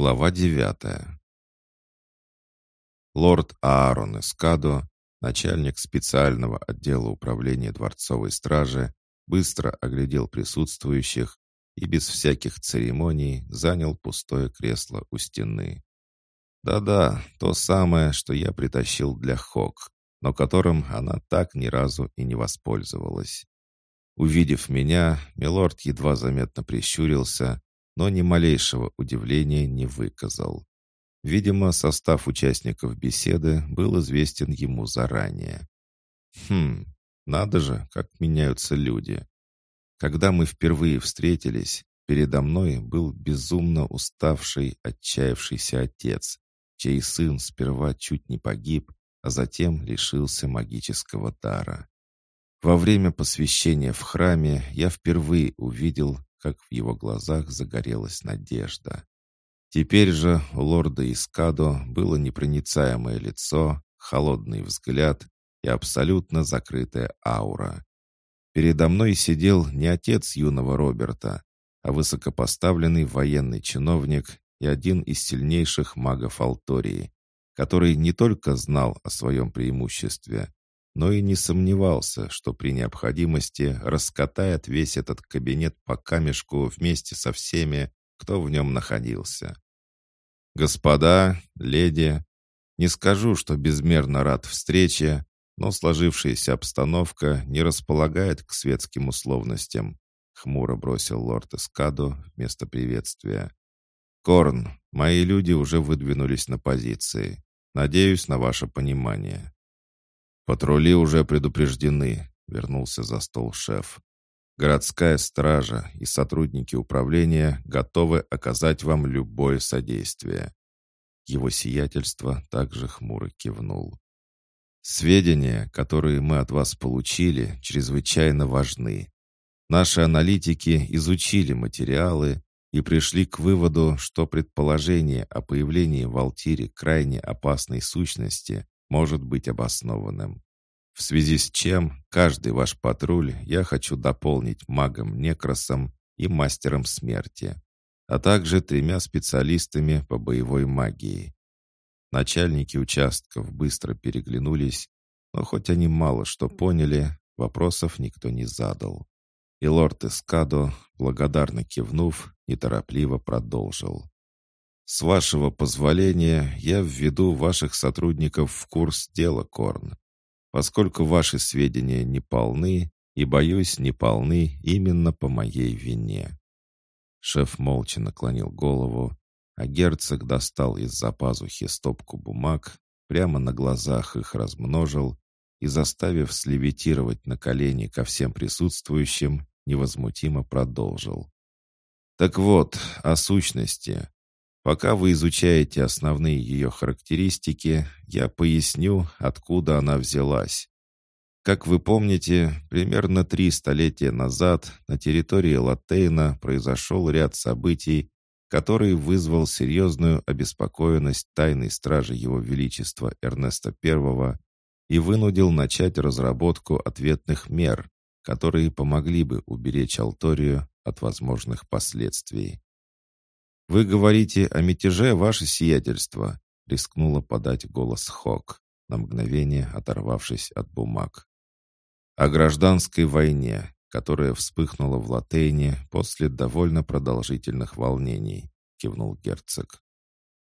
Глава девятая. Лорд Аарон Эскадо, начальник специального отдела управления дворцовой стражи, быстро оглядел присутствующих и без всяких церемоний занял пустое кресло у стены. Да-да, то самое, что я притащил для Хок, но которым она так ни разу и не воспользовалась. Увидев меня, милорд едва заметно прищурился, но ни малейшего удивления не выказал. Видимо, состав участников беседы был известен ему заранее. Хм, надо же, как меняются люди. Когда мы впервые встретились, передо мной был безумно уставший, отчаявшийся отец, чей сын сперва чуть не погиб, а затем лишился магического дара. Во время посвящения в храме я впервые увидел, как в его глазах загорелась надежда. Теперь же у лорда Искадо было непроницаемое лицо, холодный взгляд и абсолютно закрытая аура. Передо мной сидел не отец юного Роберта, а высокопоставленный военный чиновник и один из сильнейших магов Алтории, который не только знал о своем преимуществе, но и не сомневался, что при необходимости раскатает весь этот кабинет по камешку вместе со всеми, кто в нем находился. «Господа, леди, не скажу, что безмерно рад встрече, но сложившаяся обстановка не располагает к светским условностям», хмуро бросил лорд Эскадо вместо приветствия. «Корн, мои люди уже выдвинулись на позиции. Надеюсь на ваше понимание». «Патрули уже предупреждены», — вернулся за стол шеф. «Городская стража и сотрудники управления готовы оказать вам любое содействие». Его сиятельство также хмуро кивнул. «Сведения, которые мы от вас получили, чрезвычайно важны. Наши аналитики изучили материалы и пришли к выводу, что предположение о появлении в Алтире крайне опасной сущности может быть обоснованным. В связи с чем каждый ваш патруль я хочу дополнить магом Некросом и мастером смерти, а также тремя специалистами по боевой магии. Начальники участков быстро переглянулись, но хоть они мало что поняли, вопросов никто не задал. И лорд Эскадо, благодарно кивнув, неторопливо продолжил. С вашего позволения я введу ваших сотрудников в курс дела, Корн, поскольку ваши сведения не полны и, боюсь, не полны именно по моей вине». Шеф молча наклонил голову, а герцог достал из-за пазухи стопку бумаг, прямо на глазах их размножил и, заставив слевитировать на колени ко всем присутствующим, невозмутимо продолжил. «Так вот, о сущности. Пока вы изучаете основные ее характеристики, я поясню, откуда она взялась. Как вы помните, примерно три столетия назад на территории Латейна произошел ряд событий, который вызвал серьезную обеспокоенность тайной стражи Его Величества Эрнеста I и вынудил начать разработку ответных мер, которые помогли бы уберечь Алторию от возможных последствий. «Вы говорите о мятеже, ваше сиятельство», — рискнула подать голос Хок, на мгновение оторвавшись от бумаг. «О гражданской войне, которая вспыхнула в Латейне после довольно продолжительных волнений», — кивнул герцог.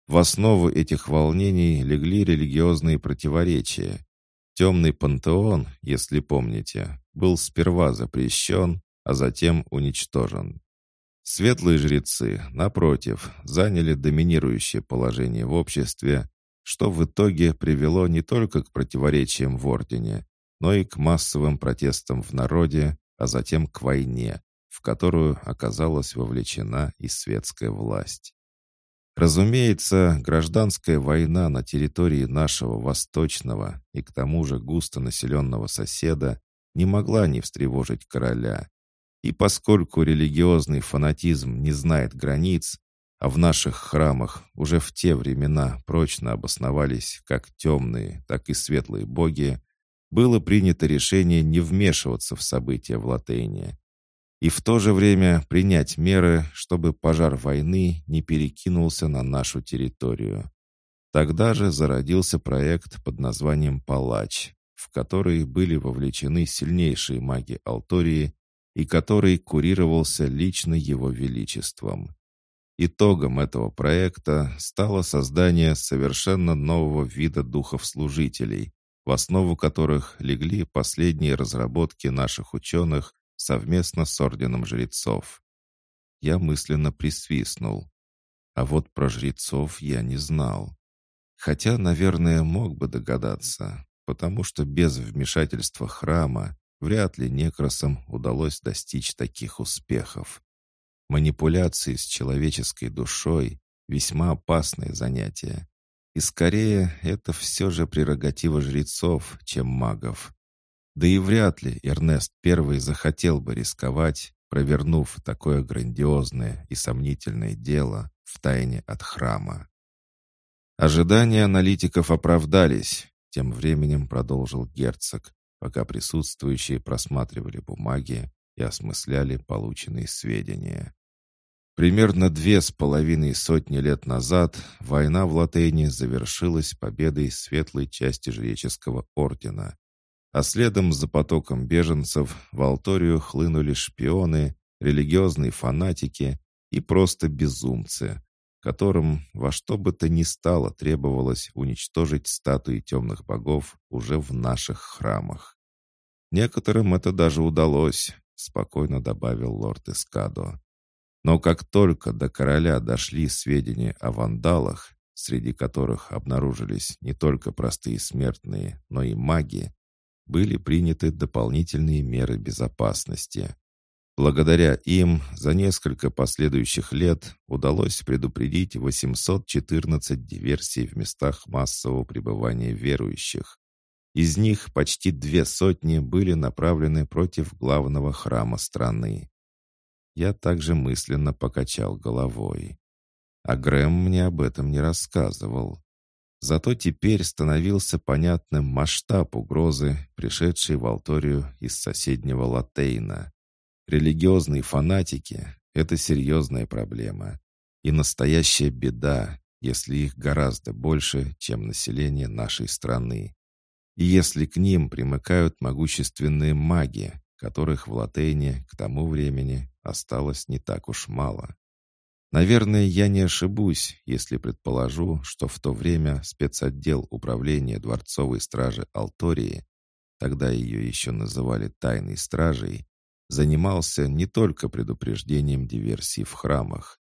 В основу этих волнений легли религиозные противоречия. Темный пантеон, если помните, был сперва запрещен, а затем уничтожен. Светлые жрецы, напротив, заняли доминирующее положение в обществе, что в итоге привело не только к противоречиям в Ордене, но и к массовым протестам в народе, а затем к войне, в которую оказалась вовлечена и светская власть. Разумеется, гражданская война на территории нашего восточного и к тому же густонаселенного соседа не могла не встревожить короля, и поскольку религиозный фанатизм не знает границ, а в наших храмах уже в те времена прочно обосновались как темные, так и светлые боги, было принято решение не вмешиваться в события в Латейне. и в то же время принять меры, чтобы пожар войны не перекинулся на нашу территорию. Тогда же зародился проект под названием «Палач», в который были вовлечены сильнейшие маги Алтории и который курировался лично его величеством. Итогом этого проекта стало создание совершенно нового вида духов-служителей, в основу которых легли последние разработки наших ученых совместно с Орденом Жрецов. Я мысленно присвистнул. А вот про жрецов я не знал. Хотя, наверное, мог бы догадаться, потому что без вмешательства храма вряд ли некросам удалось достичь таких успехов. Манипуляции с человеческой душой — весьма опасное занятие. И скорее это все же прерогатива жрецов, чем магов. Да и вряд ли Эрнест Первый захотел бы рисковать, провернув такое грандиозное и сомнительное дело в тайне от храма. Ожидания аналитиков оправдались, тем временем продолжил герцог, пока присутствующие просматривали бумаги и осмысляли полученные сведения. Примерно две с половиной сотни лет назад война в Латейне завершилась победой светлой части жреческого ордена, а следом за потоком беженцев в Алторию хлынули шпионы, религиозные фанатики и просто безумцы, которым во что бы то ни стало требовалось уничтожить статуи темных богов уже в наших храмах. Некоторым это даже удалось, спокойно добавил лорд Эскадо. Но как только до короля дошли сведения о вандалах, среди которых обнаружились не только простые смертные, но и маги, были приняты дополнительные меры безопасности. Благодаря им за несколько последующих лет удалось предупредить 814 диверсий в местах массового пребывания верующих. Из них почти две сотни были направлены против главного храма страны. Я также мысленно покачал головой. А Грэм мне об этом не рассказывал. Зато теперь становился понятным масштаб угрозы, пришедшей в Алторию из соседнего Латейна. Религиозные фанатики — это серьезная проблема. И настоящая беда, если их гораздо больше, чем население нашей страны. И если к ним примыкают могущественные маги, которых в Латейне к тому времени осталось не так уж мало. Наверное, я не ошибусь, если предположу, что в то время спецотдел управления дворцовой стражи Алтории, тогда ее еще называли тайной стражей, занимался не только предупреждением диверсий в храмах.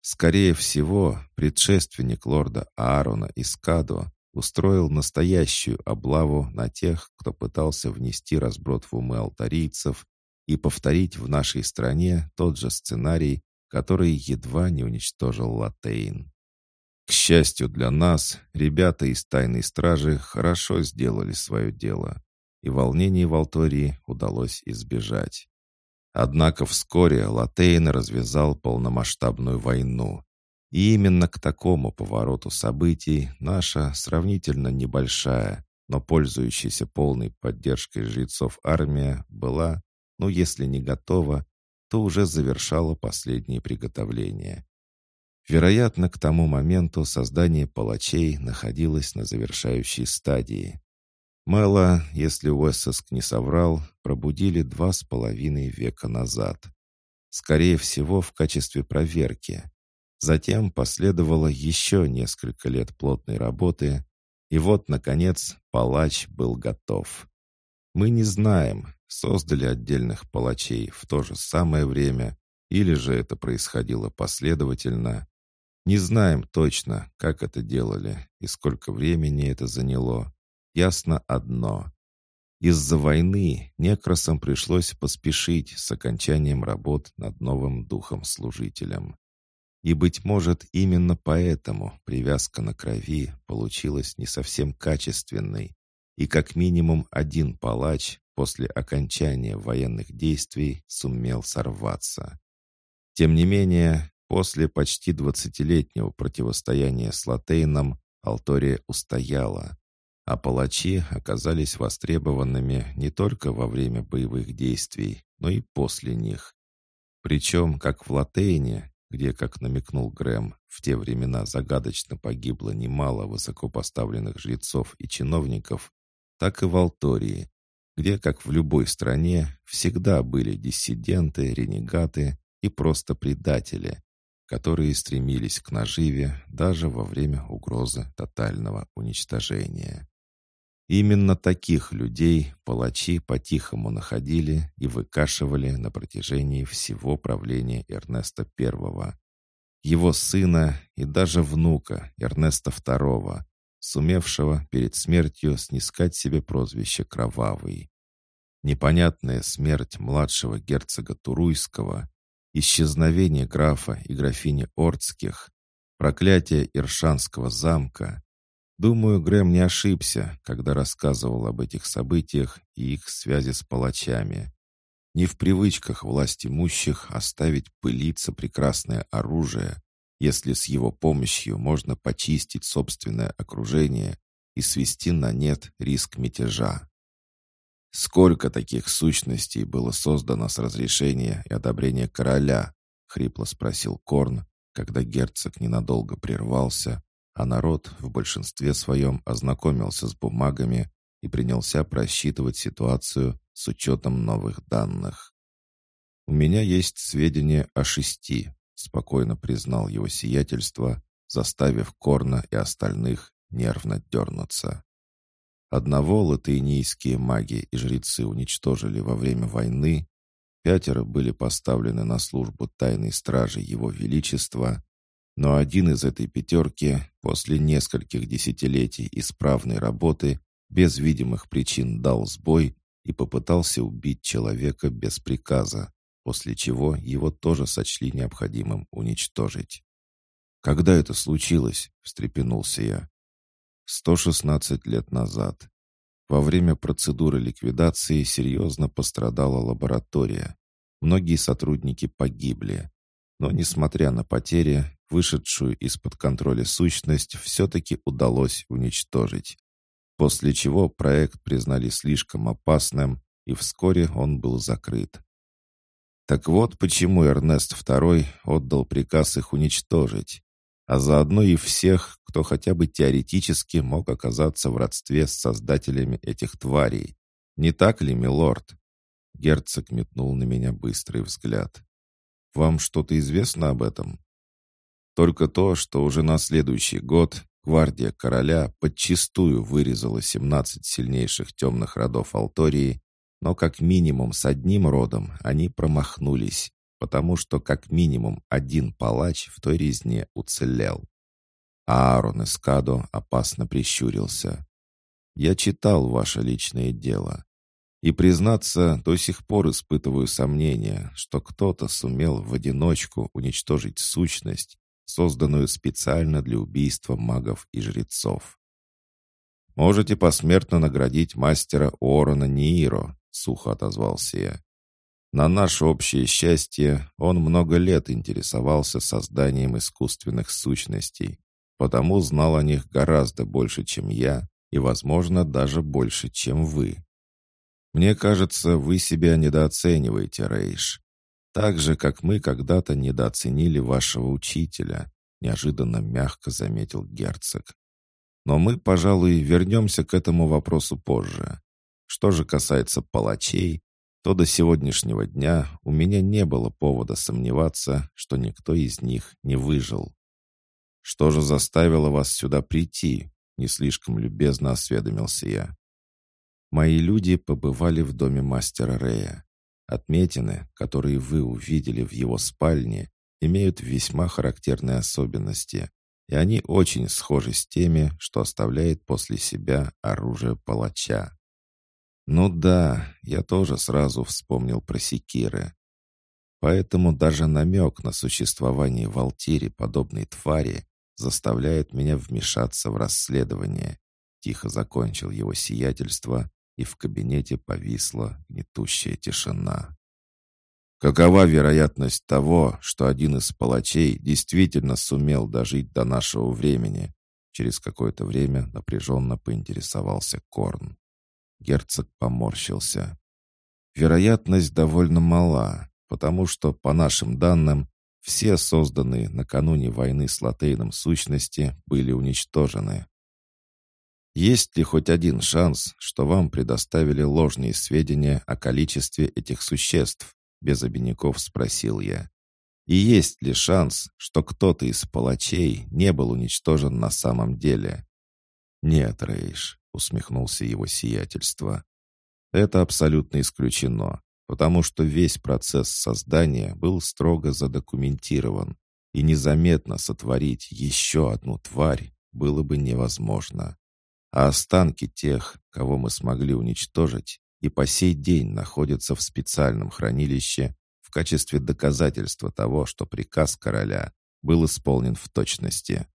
Скорее всего, предшественник лорда Аарона Искадо устроил настоящую облаву на тех, кто пытался внести разброд в умы алтарийцев и повторить в нашей стране тот же сценарий, который едва не уничтожил Латейн. К счастью для нас, ребята из тайной стражи хорошо сделали свое дело, и волнений в Алтории удалось избежать. Однако вскоре Латейн развязал полномасштабную войну, и именно к такому повороту событий наша сравнительно небольшая, но пользующаяся полной поддержкой жрецов армия была, ну если не готова, то уже завершала последние приготовления. Вероятно, к тому моменту создание палачей находилось на завершающей стадии. Мэла, если Уэссеск не соврал, пробудили два с половиной века назад. Скорее всего, в качестве проверки. Затем последовало еще несколько лет плотной работы, и вот, наконец, палач был готов. Мы не знаем, создали отдельных палачей в то же самое время, или же это происходило последовательно. Не знаем точно, как это делали и сколько времени это заняло. Ясно одно. Из-за войны некросам пришлось поспешить с окончанием работ над новым духом-служителем. И, быть может, именно поэтому привязка на крови получилась не совсем качественной, и как минимум один палач после окончания военных действий сумел сорваться. Тем не менее, после почти двадцатилетнего противостояния с Латейном Алтория устояла, а палачи оказались востребованными не только во время боевых действий, но и после них. Причем, как в Латейне, где, как намекнул Грэм, в те времена загадочно погибло немало высокопоставленных жрецов и чиновников, так и в Алтории, где, как в любой стране, всегда были диссиденты, ренегаты и просто предатели, которые стремились к наживе даже во время угрозы тотального уничтожения. Именно таких людей палачи по-тихому находили и выкашивали на протяжении всего правления Эрнеста I, его сына и даже внука Эрнеста II, сумевшего перед смертью снискать себе прозвище «Кровавый». Непонятная смерть младшего герцога Туруйского, исчезновение графа и графини Ордских, проклятие Иршанского замка, Думаю, Грэм не ошибся, когда рассказывал об этих событиях и их связи с палачами. Не в привычках власть имущих оставить пылиться прекрасное оружие, если с его помощью можно почистить собственное окружение и свести на нет риск мятежа. «Сколько таких сущностей было создано с разрешения и одобрения короля?» — хрипло спросил Корн, когда герцог ненадолго прервался, а народ в большинстве своем ознакомился с бумагами и принялся просчитывать ситуацию с учетом новых данных. «У меня есть сведения о шести», — спокойно признал его сиятельство, заставив Корна и остальных нервно дернуться. Одного латынийские маги и жрецы уничтожили во время войны, пятеро были поставлены на службу тайной стражи Его Величества, но один из этой пятерки после нескольких десятилетий исправной работы без видимых причин дал сбой и попытался убить человека без приказа, после чего его тоже сочли необходимым уничтожить. «Когда это случилось?» — встрепенулся я. «116 лет назад. Во время процедуры ликвидации серьезно пострадала лаборатория. Многие сотрудники погибли. Но, несмотря на потери, вышедшую из-под контроля сущность все-таки удалось уничтожить. После чего проект признали слишком опасным, и вскоре он был закрыт. Так вот почему Эрнест II отдал приказ их уничтожить, а заодно и всех, кто хотя бы теоретически мог оказаться в родстве с создателями этих тварей. Не так ли, милорд? Герцог метнул на меня быстрый взгляд. «Вам что-то известно об этом?» Только то, что уже на следующий год гвардия короля подчистую вырезала 17 сильнейших темных родов Алтории, но как минимум с одним родом они промахнулись, потому что как минимум один палач в той резне уцелел. А Аарон Эскадо опасно прищурился. «Я читал ваше личное дело. И, признаться, до сих пор испытываю сомнения, что кто-то сумел в одиночку уничтожить сущность, созданную специально для убийства магов и жрецов. «Можете посмертно наградить мастера Орона Нииро», — сухо отозвался я. «На наше общее счастье он много лет интересовался созданием искусственных сущностей, потому знал о них гораздо больше, чем я, и, возможно, даже больше, чем вы. Мне кажется, вы себя недооцениваете, Рейш. Так же, как мы когда-то недооценили вашего учителя, неожиданно мягко заметил герцог. Но мы, пожалуй, вернемся к этому вопросу позже. Что же касается палачей, то до сегодняшнего дня у меня не было повода сомневаться, что никто из них не выжил. Что же заставило вас сюда прийти? Не слишком любезно осведомился я. Мои люди побывали в доме мастера Рея. Отметины, которые вы увидели в его спальне, имеют весьма характерные особенности, и они очень схожи с теми, что оставляет после себя оружие палача. Ну да, я тоже сразу вспомнил про секиры. Поэтому даже намек на существование в Алтире подобной твари заставляет меня вмешаться в расследование. Тихо закончил его сиятельство, и в кабинете повисла гнетущая тишина. Какова вероятность того, что один из палачей действительно сумел дожить до нашего времени? Через какое-то время напряженно поинтересовался Корн. Герцог поморщился. Вероятность довольно мала. потому что, по нашим данным, все созданные накануне войны с Латейном сущности были уничтожены. Есть ли хоть один шанс, что вам предоставили ложные сведения о количестве этих существ? Без обиняков спросил я. И есть ли шанс, что кто-то из палачей не был уничтожен на самом деле? Нет, Рейш, усмехнулся его сиятельство. Это абсолютно исключено, потому что весь процесс создания был строго задокументирован, и незаметно сотворить еще одну тварь было бы невозможно. А останки тех, кого мы смогли уничтожить, и по сей день находятся в специальном хранилище в качестве доказательства того, что приказ короля был исполнен в точности.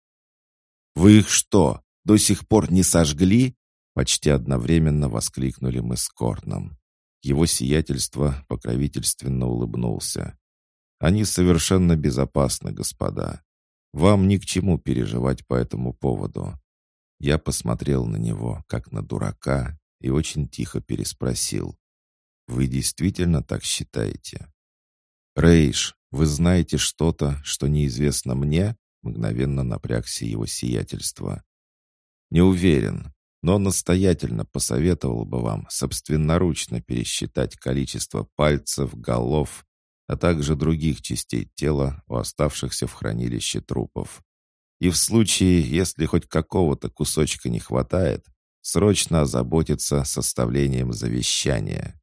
«Вы их что, до сих пор не сожгли?» Почти одновременно воскликнули мы с Корном. Его сиятельство покровительственно улыбнулся. «Они совершенно безопасны, господа. Вам ни к чему переживать по этому поводу». Я посмотрел на него, как на дурака, и очень тихо переспросил. «Вы действительно так считаете?» «Рейш, вы знаете что-то, что неизвестно мне?» Мгновенно напрягся его сиятельство. «Не уверен, но настоятельно посоветовал бы вам собственноручно пересчитать количество пальцев, голов, а также других частей тела у оставшихся в хранилище трупов. И в случае, если хоть какого-то кусочка не хватает, срочно озаботиться составлением завещания.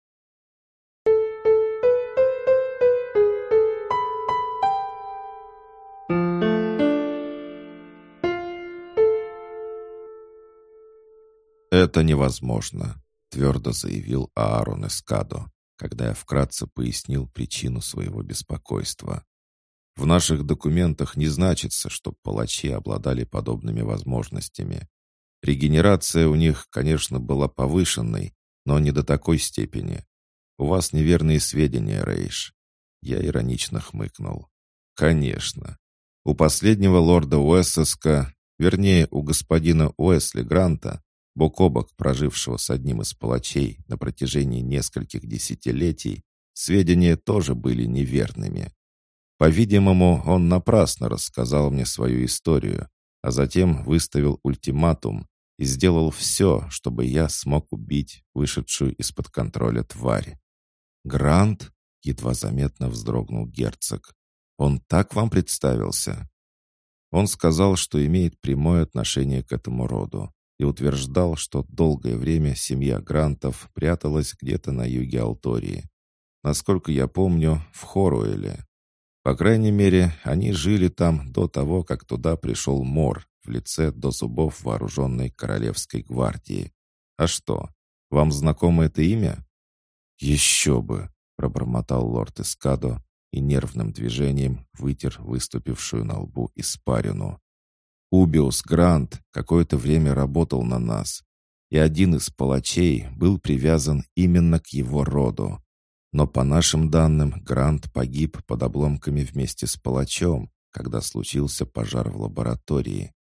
«Это невозможно», — твердо заявил Аарон Эскадо, когда я вкратце пояснил причину своего беспокойства. «В наших документах не значится, что палачи обладали подобными возможностями. Регенерация у них, конечно, была повышенной, но не до такой степени. У вас неверные сведения, Рейш». Я иронично хмыкнул. «Конечно. У последнего лорда Уэссеска, вернее, у господина Уэсли Гранта, бок о бок прожившего с одним из палачей на протяжении нескольких десятилетий, сведения тоже были неверными. По-видимому, он напрасно рассказал мне свою историю, а затем выставил ультиматум, и сделал все, чтобы я смог убить вышедшую из-под контроля тварь. «Грант?» — едва заметно вздрогнул герцог. «Он так вам представился?» Он сказал, что имеет прямое отношение к этому роду и утверждал, что долгое время семья Грантов пряталась где-то на юге Алтории. Насколько я помню, в Хоруэле. По крайней мере, они жили там до того, как туда пришел Мор, в лице до зубов вооруженной королевской гвардии. А что, вам знакомо это имя? Еще бы, пробормотал лорд Эскадо и нервным движением вытер выступившую на лбу испарину. Убиус Грант какое-то время работал на нас, и один из палачей был привязан именно к его роду. Но по нашим данным, Грант погиб под обломками вместе с палачом, когда случился пожар в лаборатории.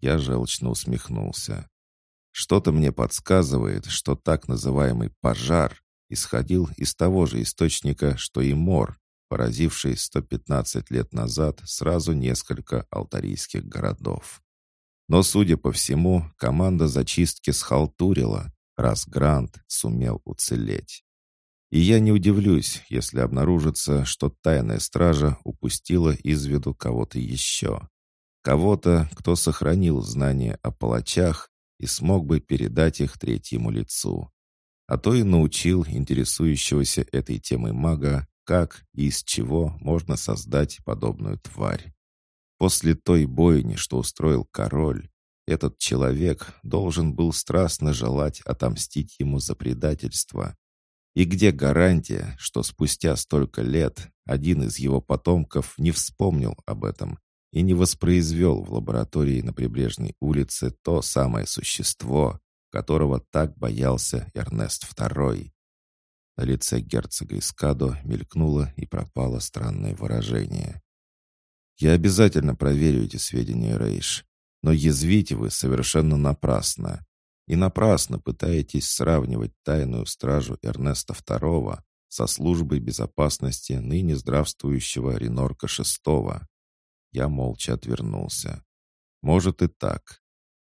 Я желчно усмехнулся. Что-то мне подсказывает, что так называемый «пожар» исходил из того же источника, что и мор, поразивший 115 лет назад сразу несколько алтарийских городов. Но, судя по всему, команда зачистки схалтурила, раз Грант сумел уцелеть. И я не удивлюсь, если обнаружится, что тайная стража упустила из виду кого-то еще. Кого-то, кто сохранил знания о палачах и смог бы передать их третьему лицу. А то и научил интересующегося этой темой мага, как и из чего можно создать подобную тварь. После той бойни, что устроил король, этот человек должен был страстно желать отомстить ему за предательство. И где гарантия, что спустя столько лет один из его потомков не вспомнил об этом и не воспроизвел в лаборатории на прибрежной улице то самое существо, которого так боялся Эрнест II. На лице герцога Искадо мелькнуло и пропало странное выражение. «Я обязательно проверю эти сведения, Рейш, но язвите вы совершенно напрасно. И напрасно пытаетесь сравнивать тайную стражу Эрнеста II со службой безопасности ныне здравствующего Ренорка VI. Я молча отвернулся. Может и так.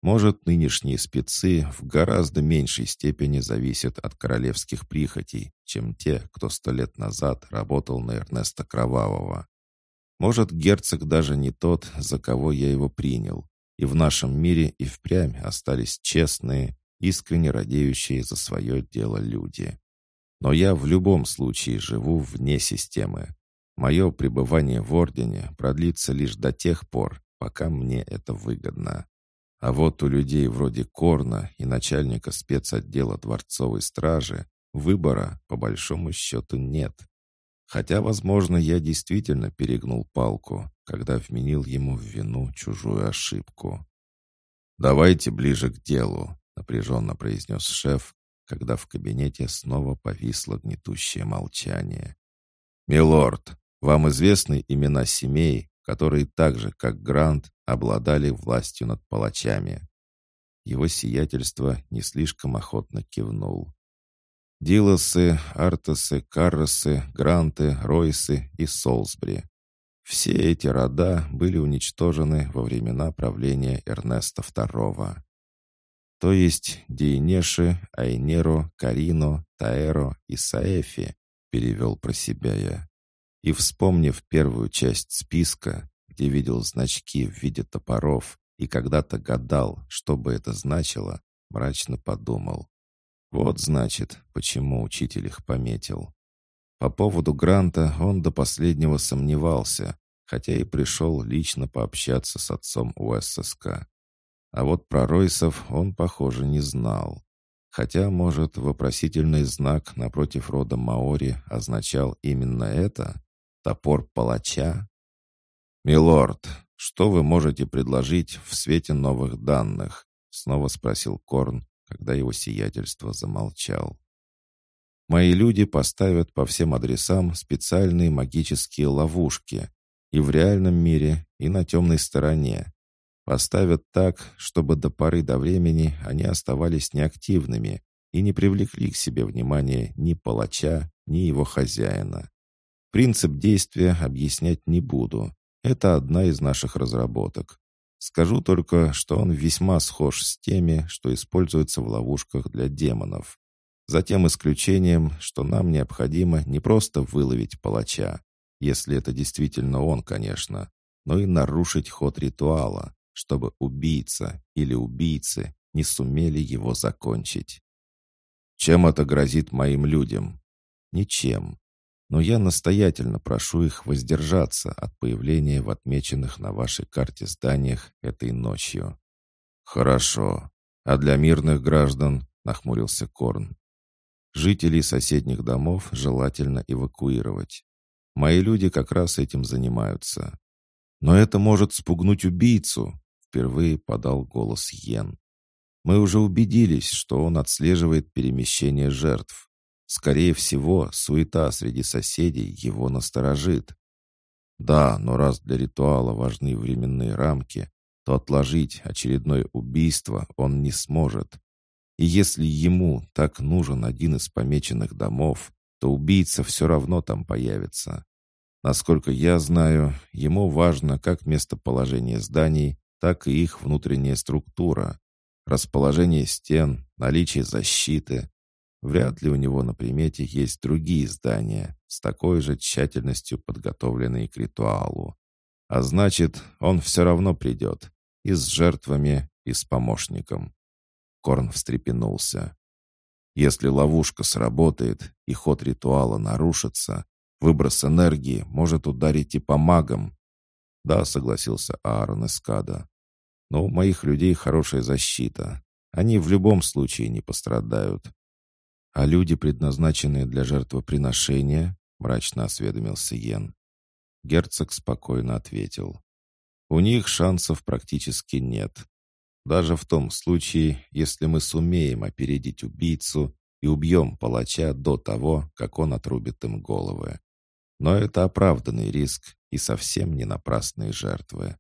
Может, нынешние спецы в гораздо меньшей степени зависят от королевских прихотей, чем те, кто сто лет назад работал на Эрнеста Кровавого. Может, герцог даже не тот, за кого я его принял, и в нашем мире и впрямь остались честные, искренне радеющие за свое дело люди. Но я в любом случае живу вне системы. Мое пребывание в Ордене продлится лишь до тех пор, пока мне это выгодно. А вот у людей вроде Корна и начальника спецотдела дворцовой стражи выбора, по большому счету, нет. Хотя, возможно, я действительно перегнул палку, когда вменил ему в вину чужую ошибку. «Давайте ближе к делу», — напряженно произнес шеф, когда в кабинете снова повисло гнетущее молчание. «Милорд, вам известны имена семей, которые так же, как Грант, обладали властью над палачами?» Его сиятельство не слишком охотно кивнул. Дилосы, Артесы, Карросы, Гранты, Ройсы и Солсбри. Все эти рода были уничтожены во времена правления Эрнеста II то есть Дейнеши, Айнеро, Карино, Таэро и Саэфи, перевел про себя я. И, вспомнив первую часть списка, где видел значки в виде топоров и когда-то гадал, что бы это значило, мрачно подумал. Вот, значит, почему учитель их пометил. По поводу гранта он до последнего сомневался, хотя и пришел лично пообщаться с отцом УССК. А вот про Ройсов он, похоже, не знал. Хотя, может, вопросительный знак напротив рода Маори означал именно это? Топор палача? «Милорд, что вы можете предложить в свете новых данных?» Снова спросил Корн, когда его сиятельство замолчал. «Мои люди поставят по всем адресам специальные магические ловушки и в реальном мире, и на темной стороне. Поставят так, чтобы до поры до времени они оставались неактивными и не привлекли к себе внимания ни палача, ни его хозяина. Принцип действия объяснять не буду. Это одна из наших разработок. Скажу только, что он весьма схож с теми, что используются в ловушках для демонов. За тем исключением, что нам необходимо не просто выловить палача, если это действительно он, конечно, но и нарушить ход ритуала чтобы убийца или убийцы не сумели его закончить. Чем это грозит моим людям? Ничем. Но я настоятельно прошу их воздержаться от появления в отмеченных на вашей карте зданиях этой ночью. Хорошо. А для мирных граждан, нахмурился Корн. Жителей соседних домов желательно эвакуировать. Мои люди как раз этим занимаются. Но это может спугнуть убийцу, впервые подал голос Йен. Мы уже убедились, что он отслеживает перемещение жертв. Скорее всего, суета среди соседей его насторожит. Да, но раз для ритуала важны временные рамки, то отложить очередное убийство он не сможет. И если ему так нужен один из помеченных домов, то убийца все равно там появится. Насколько я знаю, ему важно как местоположение зданий, так и их внутренняя структура, расположение стен, наличие защиты. Вряд ли у него на примете есть другие здания, с такой же тщательностью подготовленные к ритуалу. А значит, он все равно придет. И с жертвами, и с помощником. Корн встрепенулся. Если ловушка сработает и ход ритуала нарушится, выброс энергии может ударить и по магам, «Да», — согласился Аарон Эскада. «Но у моих людей хорошая защита. Они в любом случае не пострадают». «А люди, предназначенные для жертвоприношения?» — мрачно осведомился Йен. Герцог спокойно ответил. «У них шансов практически нет. Даже в том случае, если мы сумеем опередить убийцу и убьем палача до того, как он отрубит им головы. Но это оправданный риск и совсем не напрасные жертвы.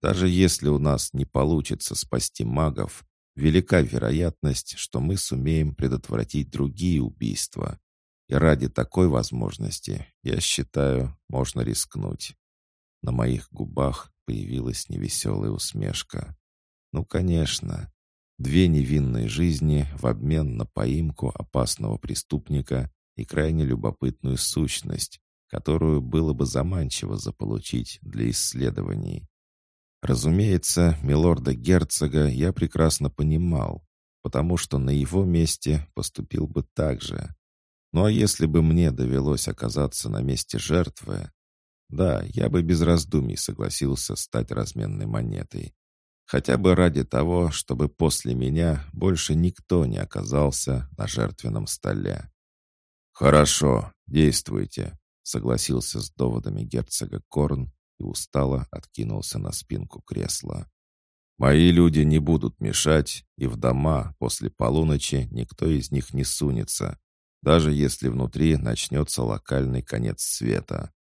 Даже если у нас не получится спасти магов, велика вероятность, что мы сумеем предотвратить другие убийства. И ради такой возможности, я считаю, можно рискнуть. На моих губах появилась невеселая усмешка. Ну, конечно. Две невинные жизни в обмен на поимку опасного преступника и крайне любопытную сущность, которую было бы заманчиво заполучить для исследований. Разумеется, милорда-герцога я прекрасно понимал, потому что на его месте поступил бы так же. Ну а если бы мне довелось оказаться на месте жертвы, да, я бы без раздумий согласился стать разменной монетой. Хотя бы ради того, чтобы после меня больше никто не оказался на жертвенном столе. «Хорошо, действуйте», — согласился с доводами герцога Корн и устало откинулся на спинку кресла. «Мои люди не будут мешать, и в дома после полуночи никто из них не сунется, даже если внутри начнется локальный конец света.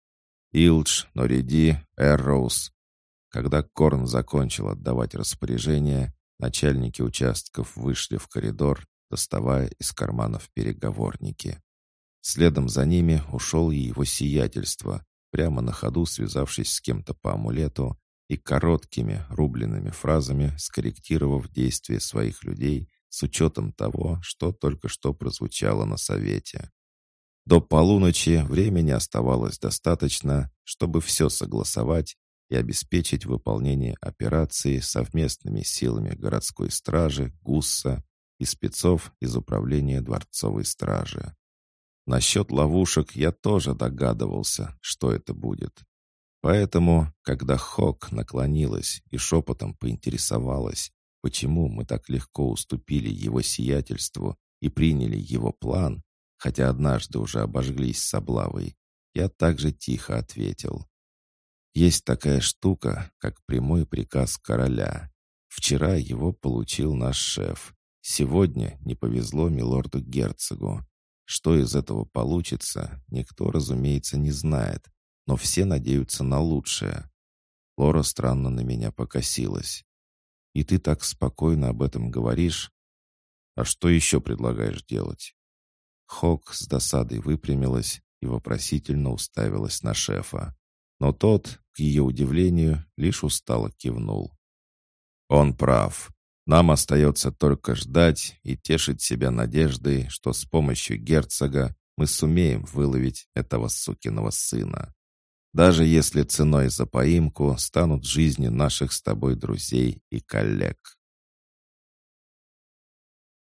Илдж, Нориди, Эрроуз. Когда Корн закончил отдавать распоряжение, начальники участков вышли в коридор, доставая из карманов переговорники. Следом за ними ушел и его сиятельство, прямо на ходу связавшись с кем-то по амулету и короткими рубленными фразами скорректировав действия своих людей с учетом того, что только что прозвучало на совете. До полуночи времени оставалось достаточно, чтобы все согласовать и обеспечить выполнение операции совместными силами городской стражи, ГУСа и спецов из управления дворцовой стражи. Насчет ловушек я тоже догадывался, что это будет. Поэтому, когда Хок наклонилась и шепотом поинтересовалась, почему мы так легко уступили его сиятельству и приняли его план, хотя однажды уже обожглись с облавой, я также тихо ответил. Есть такая штука, как прямой приказ короля. Вчера его получил наш шеф. Сегодня не повезло милорду-герцогу. Что из этого получится, никто, разумеется, не знает, но все надеются на лучшее. Лора странно на меня покосилась. «И ты так спокойно об этом говоришь? А что еще предлагаешь делать?» Хок с досадой выпрямилась и вопросительно уставилась на шефа. Но тот, к ее удивлению, лишь устало кивнул. «Он прав. Нам остается только ждать и тешить себя надеждой, что с помощью герцога мы сумеем выловить этого сукиного сына. Даже если ценой за поимку станут жизни наших с тобой друзей и коллег».